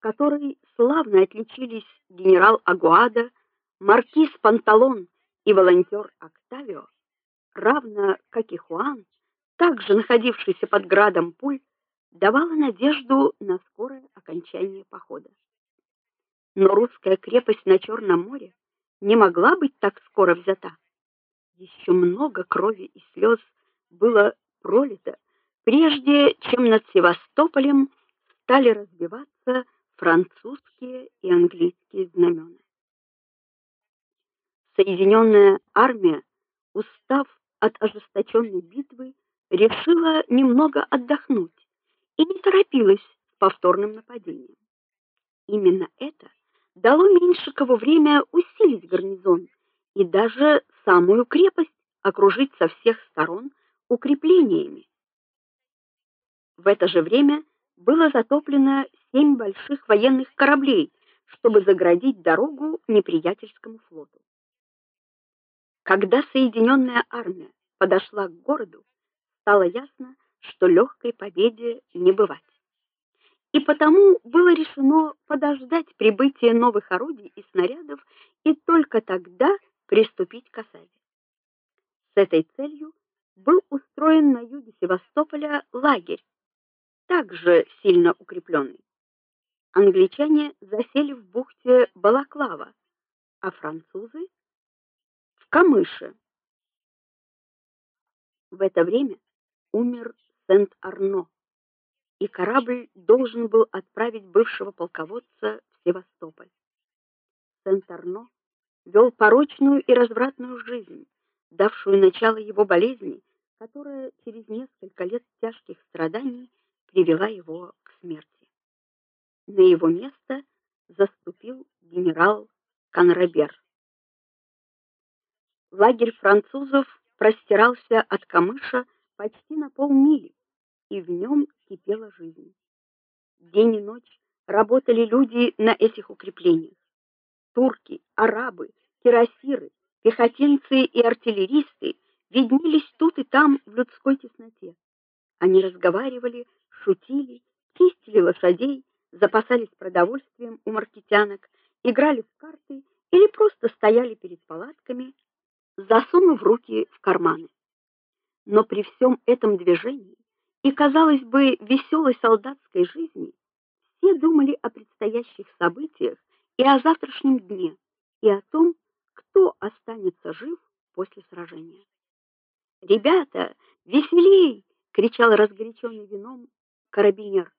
которой славно отличились генерал Агуада, маркиз Панталон и волонтер Октавио, равно как и Хуан, также находившийся под градом пуль, давала надежду на скорое окончание похода. Но русская крепость на Черном море не могла быть так скоро взята. Еще много крови и слез было пролито, прежде чем над Севастополем стали разбиваться французские и английские знамена. Соединенная армия, устав от ожесточенной битвы, решила немного отдохнуть и не торопилась с повторным нападением. Именно это дало Меньшикову время усилить гарнизон и даже самую крепость окружить со всех сторон укреплениями. В это же время было затоплено семь больших военных кораблей, чтобы заградить дорогу неприятельскому флоту. Когда соединенная армия подошла к городу, стало ясно, что легкой победе не бывать. И потому было решено подождать прибытия новых орудий и снарядов и только тогда приступить к осаде. С этой целью был устроен на юге Севастополя лагерь, также сильно укрепленный. Англичане засели в бухте Балаклава, а французы в Камыше. В это время умер Сент-Арно, и корабль должен был отправить бывшего полководца в Севастополь. Сент-Арно вел порочную и развратную жизнь, давшую начало его болезни, которая через несколько лет тяжких страданий привела его. На его место заступил генерал Канрабер. Лагерь французов простирался от Камыша почти на полмили, и в нем кипела жизнь. День и ночь работали люди на этих укреплениях. Турки, арабы, кирасиры, пехотинцы и артиллеристы виднелись тут и там в людской тесноте. Они разговаривали, шутили, чистили лошадей, запасались продовольствием у маркетянок, играли в карты или просто стояли перед палатками, засунув руки в карманы. Но при всем этом движении и, казалось бы, веселой солдатской жизни, все думали о предстоящих событиях и о завтрашнем дне, и о том, кто останется жив после сражения. "Ребята, веселей!" кричал разгоряченный вином карабинер.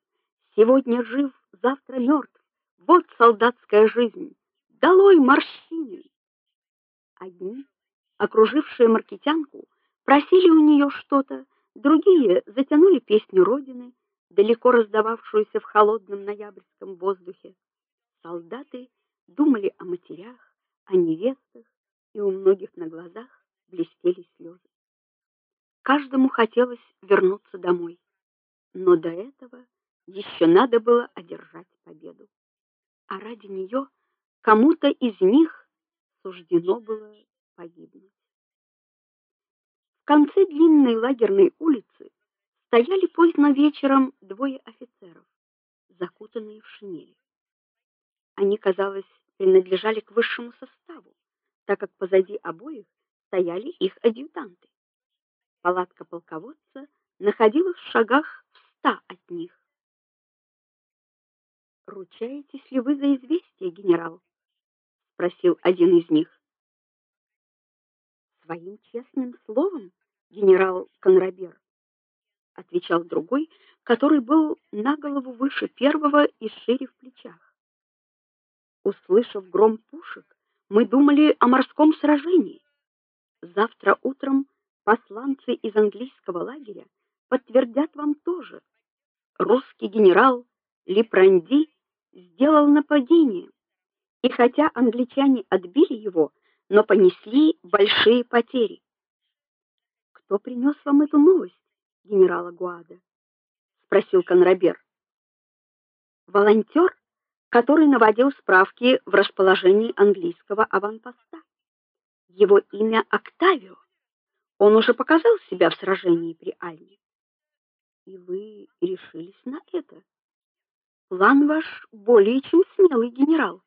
"Сегодня жив, завтра мертв. Вот солдатская жизнь. Долой морщины!" Одни, окружившие маркетянку, просили у нее что-то, другие затянули песню родины, далеко раздававшуюся в холодном ноябрьском воздухе. Солдаты думали о матерях, о невестах, и у многих на глазах блестели слезы. Каждому хотелось вернуться домой, но до этого еще надо было одержать победу. А ради нее кому-то из них суждено было погибнуть. В конце длинной лагерной улицы стояли поздно вечером двое офицеров, закутанные в шинели. Они, казалось, принадлежали к высшему составу, так как позади обоих стояли их адъютанты. Палатка полководца находилась в шагах в ста от них. Ручаетесь ли вы за известие, генерал? спросил один из них. Своим честным словом, генерал Конрабер, отвечал другой, который был на голову выше первого и шире в плечах. Услышав гром пушек, мы думали о морском сражении. Завтра утром посланцы из английского лагеря подтвердят вам тоже. Русский генерал Лепранди сделал нападение, и хотя англичане отбили его, но понесли большие потери. Кто принес вам эту новость, генерал Агуада? спросил Конрабер. Волонтер который наводил справки в расположении английского аванпоста. Его имя Октавио. Он уже показал себя в сражении при Альме. И вы решились на это? План ваш более чем смелый, генерал.